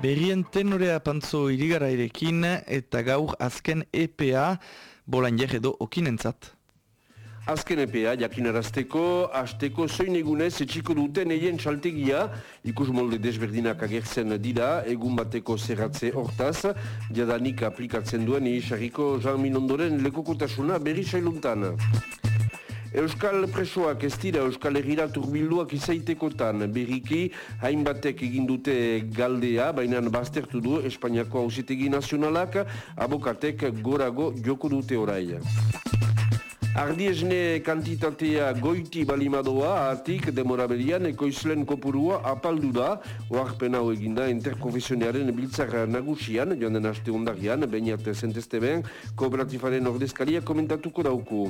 Berrien tenorea pantzo irigarairekin eta gaur azken EPA bolan edo okinentzat. Azken EPA jakinarazteko, azteko zoin egunez etxiko duten eien txaltegia, ikus molde desberdinak agertzen dira, egun bateko zerratze hortaz, jadanik aplikatzen duen isarriko Jean Minondoren lekokotasuna berri sailuntan. Euskal presoak ez dira Euskal Herriera turbilduak izaitekotan berriki hainbatek egin dute galdea, baina baztertu du Espainiako hausitegi nazionalak abokatek gorago joko dute orai. Ardiesne kantitatea goiti balimadoa atik demoraberian ekoizlen kopurua apaldu da oarpen hau eginda interkonfesionearen biltzarra nagusian joan den aste ondarian, bainat zentezte ben, kooperatifaren ordezkaria komentatuko dauku.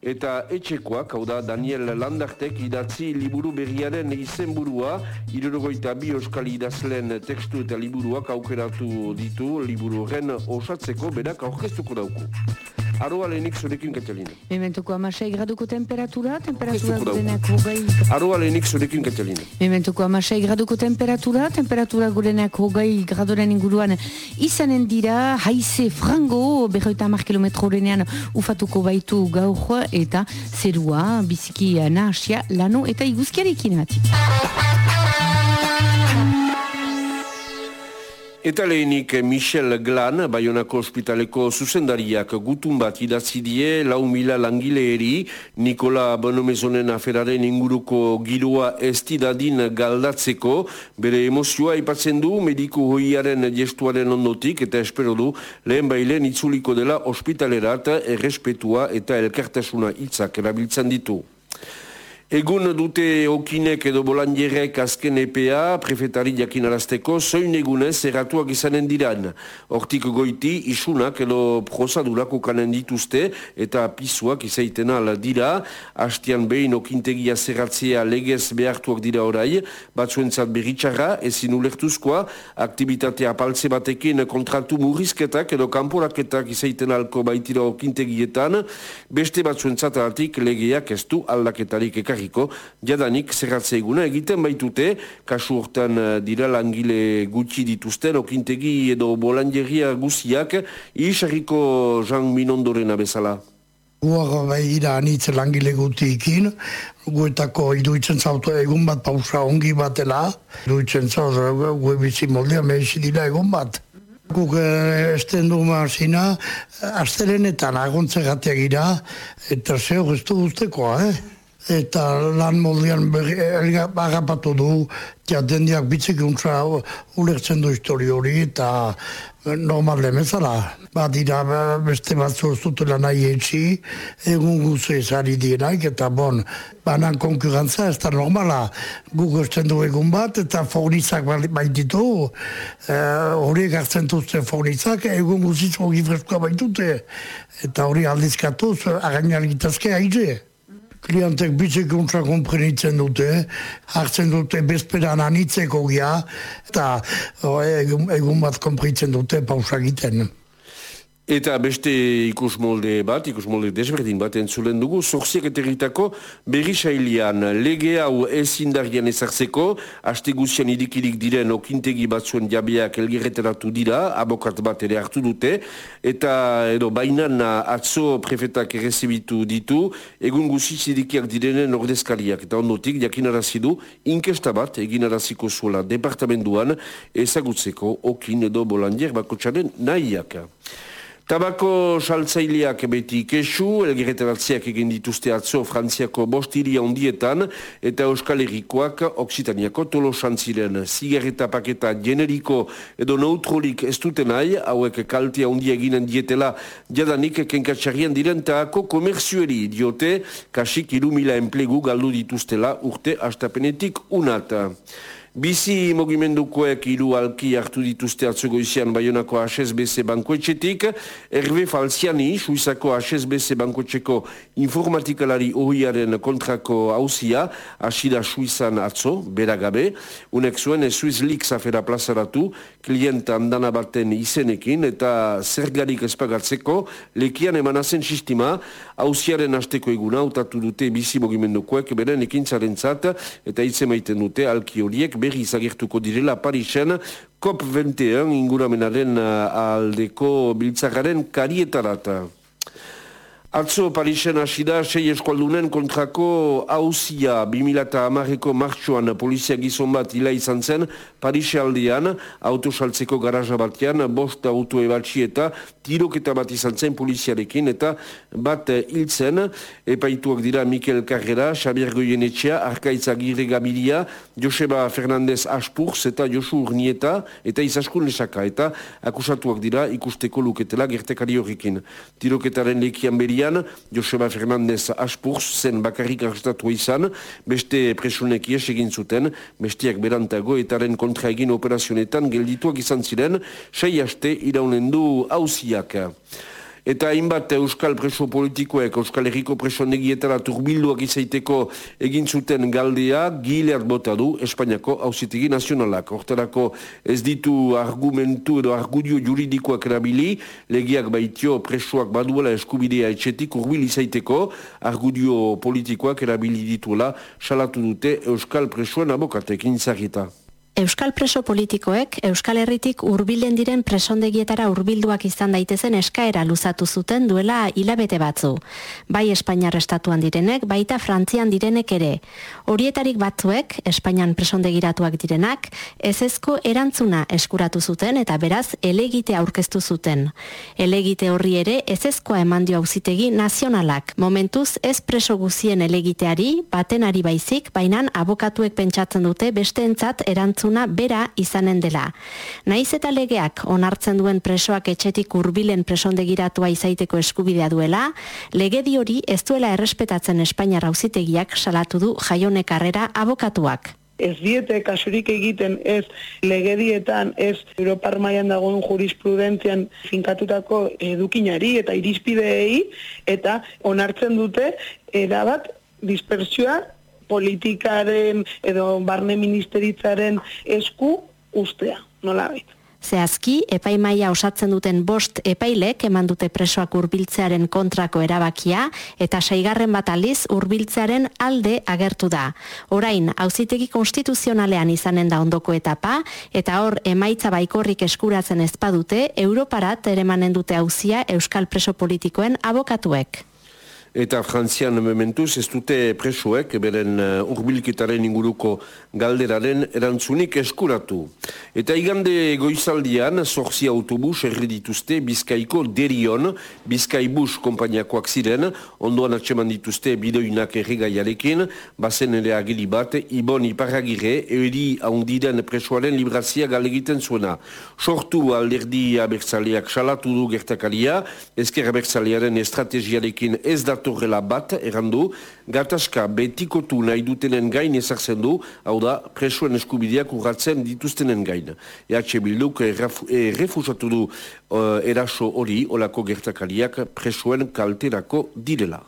Eta etxekoak, hau da Daniel Landartek idatzi liburu berriaren izenburua, irrogoita bi euskal idazlen tekstu eta liburuak aukeratu ditu liburu horren osatzeko berak aurkeztuko dauku. Aroa lehenik zurekin, Katalina. Mementuko amasei graduko temperatura, temperatura gurenak hogei... Aroa lehenik zurekin, Katalina. Mementuko amasei graduko temperatura, temperatura gurenak hogei gradoren inguruan izanen dira, haize frango, berroita amar kilometro horrenean ufatuko baitu gaur eta zerua, biziki nahasia, lano eta iguzkiarekin hati. Eta lehenik Michel Glan, Bayonako ospitaleko zuzendariak gutun bat idatzi die lau mila langileeri Nikola Bonomezonen aferaren inguruko giroa estidadin galdatzeko bere emozioa ipatzen du mediku hoiaren gestuaren ondotik eta espero du lehen bailen itzuliko dela ospitalerat errespetua eta elkartasuna hitzak erabiltzen ditu. Egun dute okinek edo bolandierek azken EPA, prefetari jakinarazteko, zoin egunez erratuak izanen diran. Hortik goiti, isunak edo prozadurak okanen dituzte eta pisuak izaiten ala dira. Hastian behin okintegia zerratzea legez behartuak dira orai, batzuentzat berritxarra, ezin ulertuzkoa, aktivitatea apaltze batekin kontratu murrizketak edo kanporaketak izaiten alko baitira okintegietan, beste batzuentzat alatik legeak ez du aldaketarik ekarri ekarriko, jadanik zerratze eguna egiten baitute, kasu hortan eh, dira langile gutxi dituzten, okintegi edo bolanjeria guziak, isarriko Jean Minondoren abezala. Guaga behira anitz langile gutiikin, guetako iduitzen zautu egun bat pausa ongi batela, iduitzen zautu gue bizi moldea mehisi dira egun bat. Guk eh, esten du marzina, astelenetan agontzegateak gira, eta zeo ez du eh? Eta lan moldean bagapatu du, ja dendiak bitzikuntza ulertzen du histori hori, eta normal demezala. Badira beste batzu ez dutela nahi etxi, egun guzu ezari dienak, eta bon, banan konkurrentza ez da normala. Guk esten du egun bat, eta fornitzak baititu, horiek hartzen duzte fornitzak, egun guziz hori freskoa baitute, eta hori aldizkatuz, againan gitazke haize klientek bizik kontra komprenitzen dute, hartzen dute bezperan anitzeko gia, eta egun, egun bat komprenitzen dute pausa egiten. Eta beste ikus molde bat, ikus molde desberdin bat entzulen dugu, zorziak eterritako berri sailian lege hau ez indarian ezartzeko, haste guzian idikidik diren okintegi batzuen jabeak elgerreteratu dira, abokat bat ere hartu dute, eta edo bainan atzo prefetak errezibitu ditu, egun guziz idikiak direnen ordezkariak, eta ondotik jakinarazidu, inkesta bat eginaraziko zuela departamentuan ezagutzeko okin edo bolandier bakotxaren nahiak. Tabako saltzaileak beti kesu, elgerreteratziak egin dituzte atzo Frantziako bostiria ondietan eta Euskal Herrikoak Oksitaniako tolo santziren. Zigarreta paketa generiko edo neutrolik ez duten nahi, hauek kaltia ondia eginen dietela jadanik kenkatsarian diren taako komerzioeri diote, kasik irumila enplegu galdu dituztela urte astapenetik unata. Bizi mogimendukoek hiru alki hartu dituzte atzugo izian Bayonako HSBC bankoetxetik, Hervé Falziani, Suizako HSBC bankoetxeko informatikalari horiaren kontrako hauzia, asida Suizan atzo, beragabe, unek zuen Swiss Leaks afera plazaratu, klienta andana baten izenekin, eta zergarik espagatzeko, lekian emanazen sistema, hauziaren asteko eguna, utatu dute bizi mogimendukoek, beren ekintzaren zat, eta itzemaiten dute alki horiek, berri zagertuko direla Parisen COP21 inguramenaren aldeko biltzakaren karietarata. Atzo Parisen asida sei eskualdunen kontrako hauzia 2008ko martxuan polizia gizon bat ila izan zen Parise aldean autosaltzeko garaja batean bost auto ebatxi eta tiroketa bat izan zen poliziarekin eta bat hiltzen epaituak dira Mikel Carrera, Xabier Goyenetxea, Arkaitza Gire Gabilia, Joseba Fernandez Aspurz eta Josu Urnieta eta Izaskun Lesaka. Eta akusatuak dira ikusteko luketela gertekari horrekin. Tiroketaren lekian beri Joseba Fernandez Aspurz zen bakarrik arrestatu izan, beste presunek ies egin zuten, bestiak berantago etaren kontra egin operazionetan geldituak izan ziren, sei haste iraunen du hauziak. Eta hainbat Euskal preso politikoek Euskal Herriko preso negietara turbilduak izaiteko egin zuten galdea gileat bota du Espainiako hausitegi nazionalak. Hortarako ez ditu argumentu edo argudio juridikoak erabili, legiak baitio presoak baduela eskubidea etxetik urbil izaiteko, argudio politikoak erabili dituela salatu dute Euskal presoen abokatekin zarrita. Euskal preso politikoek Euskal Herritik hurbilen diren presondegietara hurbilduak izan daitezen eskaera luzatu zuten duela hilabete batzu. Bai Espainiar estatuan direnek, baita Frantzian direnek ere. Horietarik batzuek, Espainian presondegiratuak direnak, ezezko erantzuna eskuratu zuten eta beraz elegite aurkeztu zuten. Elegite horri ere ezezkoa eman dio auzitegi nazionalak. Momentuz ez preso guzien elegiteari, batenari baizik, bainan abokatuek pentsatzen dute besteentzat erantzuna erantzuna bera izanen dela. Naiz eta legeak onartzen duen presoak etxetik hurbilen presondegiratua izaiteko eskubidea duela, legedi hori ez duela errespetatzen Espainia auzitegiak salatu du jaione karrera abokatuak ez diete kasurik egiten ez legedietan, ez Europar mailan dagoen jurisprudentzian finkatutako edukinari eta irizpideei, eta onartzen dute erabat dispersioa politikaren edo barne ministeritzaren esku ustea, nola baita. Zehazki, epaimaia osatzen duten bost epailek eman dute presoak hurbiltzearen kontrako erabakia eta seigarren bat aliz hurbiltzearen alde agertu da. Orain, auzitegi konstituzionalean izanen da ondoko etapa eta hor emaitza baikorrik eskuratzen ezpadute, Europarat ere manen dute hauzia Euskal Preso Politikoen abokatuek eta frantzian mementuz ez dute presoek beren uh, urbilketaren inguruko galderaren erantzunik eskuratu. Eta igande goizaldian zorzi autobus erredituzte Bizkaiko derion, Bizkaibus kompainiakoak ziren, ondoan atseman dituzte bidoinak erregaiarekin, bazen ere agili bat, ibon iparagire, eri haundiren presoaren librazia galegiten zuena. Sortu alderdi abertzaleak salatu du gertakaria, ezker abertzalearen estrategiarekin ez da datorrela bat, errandu, gatazka betikotu nahi dutenen gain ezartzen du, hau da, presoen eskubideak urratzen dituztenen gain. EH Bilduk refusatu du uh, eraso hori, olako gertakariak presoen kalterako direla.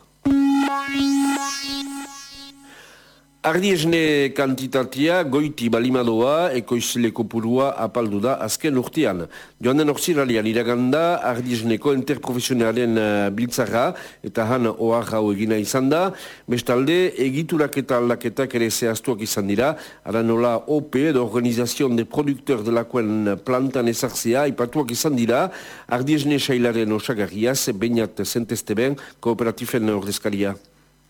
Ardiesne kantitatea goiti balimadoa ekoizleko purua apaldu da azken urtean. Joan den orziralian iraganda ardiesneko interprofesionalen uh, biltzara eta han oar hau egina izan da. Bestalde, egiturak eta aldaketak ere zehaztuak izan dira. Ara nola OP, edo Organizazion de Produkteur de lakoen plantan ezartzea, ipatuak izan dira. Ardiesne sailaren osagarriaz, bainat zenteste ben, kooperatifen ordezkaria.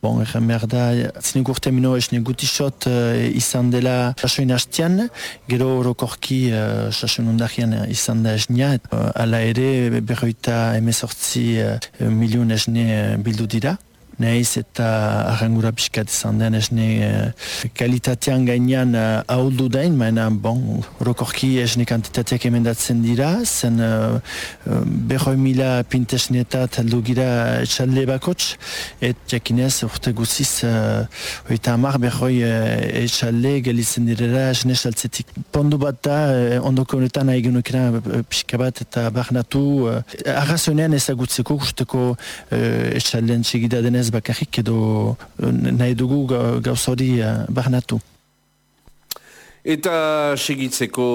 Bon, egen behar da, zinek urte mino esne gutisot uh, izan dela sasoin hastian, gero orokorki uh, sasoin undahian izan da esnia, uh, ala ere berroita emezortzi uh, milion esne bildu dira. Neiz eta arrangura pixkat izan den esne uh, kalitatean gainean uh, ahuldu dain, maena, bon, rokorki esne kantitateak emendatzen dira, zen uh, berroi mila pintesnetat heldu gira etxalde bakots, et jakinez urte guziz uh, oita amar berroi uh, etxalde gelitzen direla esne saltzetik. Pondu bat da, uh, ondoko honetan hain genukena pixka bat eta barnatu, uh, arrazonean ezagutzeko guzteko uh, etxaldean txegida denez ez bakarrik edo nahi dugu gauza hori uh, barnatu. Eta segitzeko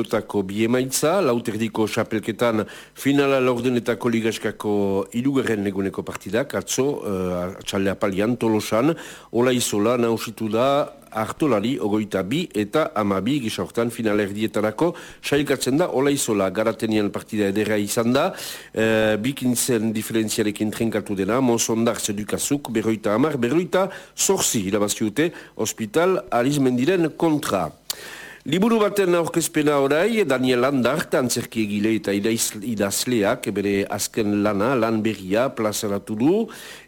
pilotako biemaitza, lauterdiko xapelketan finala laurdenetako ligaskako ilugarren neguneko partidak, atzo, uh, atxalde apalian, tolosan, ola izola, nausitu da, hartolari ogoita bi eta amabi gisaurtan finalerdietarako sailkatzen da ola izola garatenian partida edera izan da. E, bikintzen diferentziarekin trenkatu dena Monsondar zedukazuk berroita amar berroita zorzi ilabaziute hospital Arizmendiren kontra Liburu baten aurkezpena orai, Daniel Landart, antzerki egile eta idazleak, bere azken lana, lan berria, plazaratu du.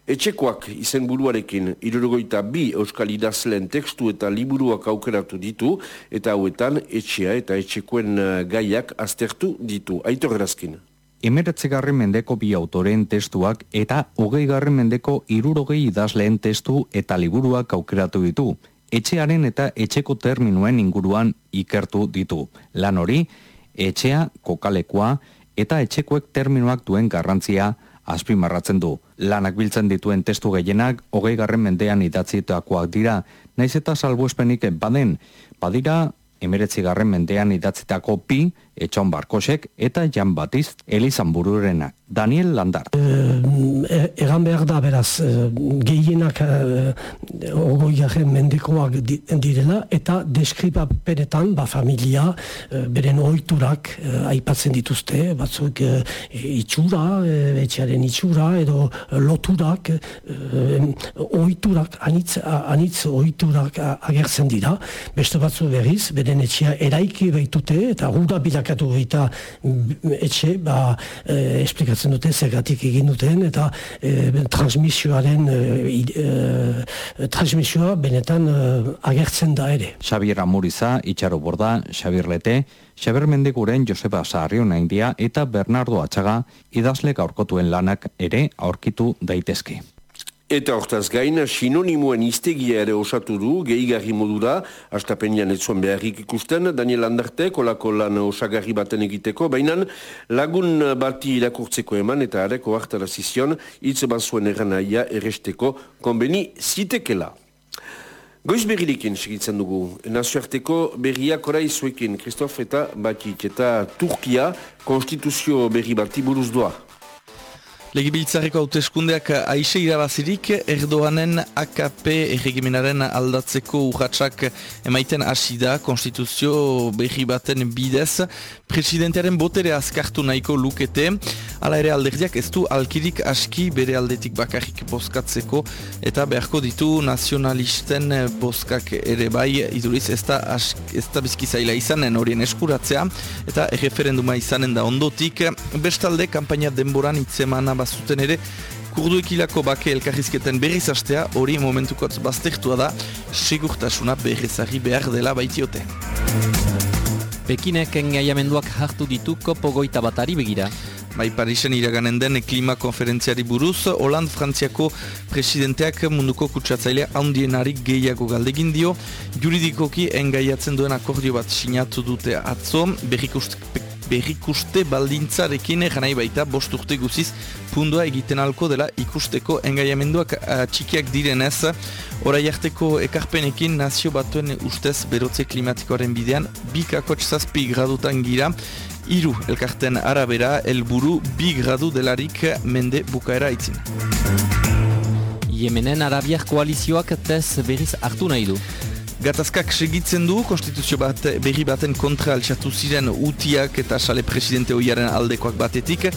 Etxekoak izen buruarekin, irurogoita bi euskal idazleen tekstu eta liburuak aukeratu ditu, eta hauetan etxea eta etxekoen eh, gaiak aztertu ditu. Aitor erazkin. Emeretzegarren mendeko bi autoren testuak eta hogei garren mendeko irurogei idazleen testu eta liburuak aukeratu ditu etxearen eta etxeko terminuen inguruan ikertu ditu. Lan hori, etxea, kokalekoa eta etxekoek terminoak duen garrantzia azpimarratzen du. Lanak biltzen dituen testu gehienak hogei garren mendean idatzitakoak dira, naiz eta salbuespenik baden, badira emeretzi garren mendean idatzitako pi, etxon barkosek eta Jan Batiz Elizan bururenak. Daniel Landar. E, egan behar da, beraz, e, gehienak e, ogoiaren mendekoak direla, eta deskriba peretan, ba, familia, e, beren oiturak e, aipatzen dituzte, batzuk e, itxura, e, etxearen itxura, edo loturak, e, oiturak, anitz, anitz oiturak agertzen dira, beste batzu berriz, beren etxea eraiki behitute, eta gura bilakatu eta etxe, ba, e, esplikatzen dute zergatik egin duten eta e, transmisioaren e, e, transmisioa benetan e, agertzen da ere. Xabier Amuriza, Itxaro Borda, Xabier Lete, Xabier Mendekuren Joseba Zaharrio Naindia eta Bernardo Atxaga idazle gaurkotuen lanak ere aurkitu daitezke. Eta hortaz gain, sinonimoen iztegia ere osatu du, gehigarri modura, astapenean ez zuen beharrik ikusten, Daniel Andarte, kolako lan osagarri baten egiteko, baina lagun bati irakurtzeko eman, eta areko hartara zizion, hitz bazuen eranaia erresteko konbeni zitekela. Goiz berrilekin segitzen dugu, nazioarteko berriak orai zuekin, Kristof eta Batik, eta Turkia konstituzio berri bati buruz doa. Legibiltzareko hauteskundeak aise irabazirik Erdoanen AKP erregimenaren aldatzeko urratsak emaiten hasi da konstituzio berri baten bidez. Presidentearen botere azkartu nahiko lukete. Ala ere alderdiak ez du alkirik aski bere aldetik bakarrik boskatzeko eta beharko ditu nazionalisten boskak ere bai. Iduriz ez da, ez da bizkizaila izanen horien eskuratzea eta erreferenduma izanen da ondotik. Bestalde kampaina denboran itzemana bazuten ere kurdu ekilako bake elkarrizketen berriz astea hori momentukotz baztertua da segurtasuna berrizari behar dela baitiote. Pekinek engaiamenduak hartu ditu kopo goita batari begira. Bai Parisen iraganen den klima konferentziari buruz, Holand Frantziako presidenteak munduko kutsatzailea handienarik gehiago galdegin dio, juridikoki engaiatzen duen akordio bat sinatu dute atzo, berrikuste berrikuste baldintzarekin janai baita bost urte guziz pundua egiten alko dela ikusteko engaiamenduak uh, txikiak direnez. Orai harteko ekarpenekin nazio batuen ustez berotze klimatikoaren bidean bikako txazpi gradutan gira. Iru elkarten arabera helburu bi gradu delarik mende bukaera itzin. Yemenen Arabiak koalizioak tez berriz hartu nahi du. Gatazkak segitzen du, konstituzio bat berri baten kontra altxatu ziren utiak eta sale presidente hoiaren aldekoak batetik,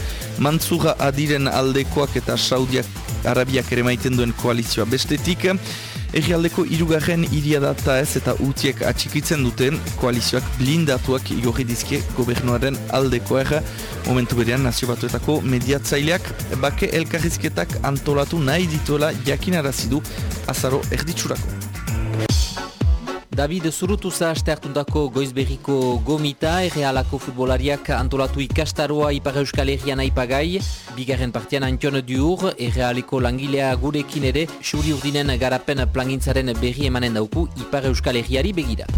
mantzura adiren aldekoak eta saudiak arabiak ere maiten duen koalizioa bestetik, Eri aldeko irugarren iria data ez eta utiek atxikitzen duten koalizioak blindatuak igorri dizkie gobernuaren aldeko erra. Momentu berean nazio batuetako mediatzaileak bake elkarrizketak antolatu nahi dituela jakinarazidu azaro erditsurako. David Zurutuza aste hartundako goizberriko gomita, errealako futbolariak antolatu ikastaroa Ipar Euskal Herrian aipagai, bigarren partian Antion Diur, errealiko langilea gurekin ere, xuri urdinen garapen plangintzaren berri emanen dauku Ipar Euskal Herriari begira.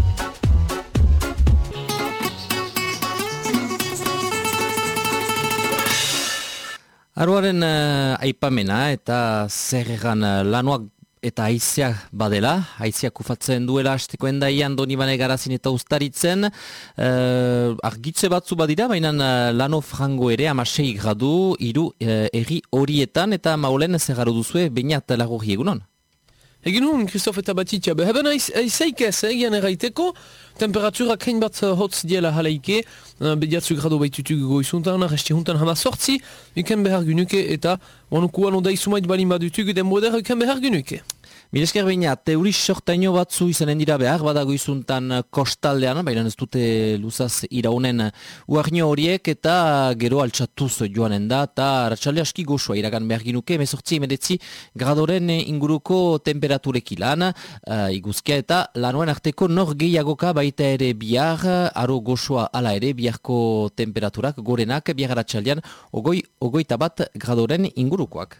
Aruaren uh, aipamena eta zer egan uh, lanuak eta aizea badela, aizea kufatzen duela hasteko endaian doni bane garazin eta ustaritzen, uh, argitze batzu badira, baina uh, lano frango ere amasei gradu, iru erri horietan, eta maulen zergaru duzue, bainat lagurri egunon? Egin hon, Kristof eta Batitxa, beheben aizaik ez, egian erraiteko, temperatura kain bat hotz diela halaike, bediatzu grado baitutuk goizuntan, resti huntan hama sortzi, iken behar gynuke eta wanukuan odai sumait balin badutuk, den modera iken behar gynuke. Milesker baina, teuri sortaino batzu izanen dira behar, badago izuntan kostaldean, baina ez dute luzaz iraunen uarnio horiek, eta gero altxatuz joanen da, eta ratxalde aski goxua iragan behar ginuke, emezortzi emedetzi gradoren inguruko temperaturekilan, ilan, uh, iguzkia eta lanuen arteko nor gehiagoka baita ere bihar, aro goxua ala ere, biharko temperaturak gorenak, bihar ratxaldean, ogoi, ogoi tabat gradoren ingurukoak.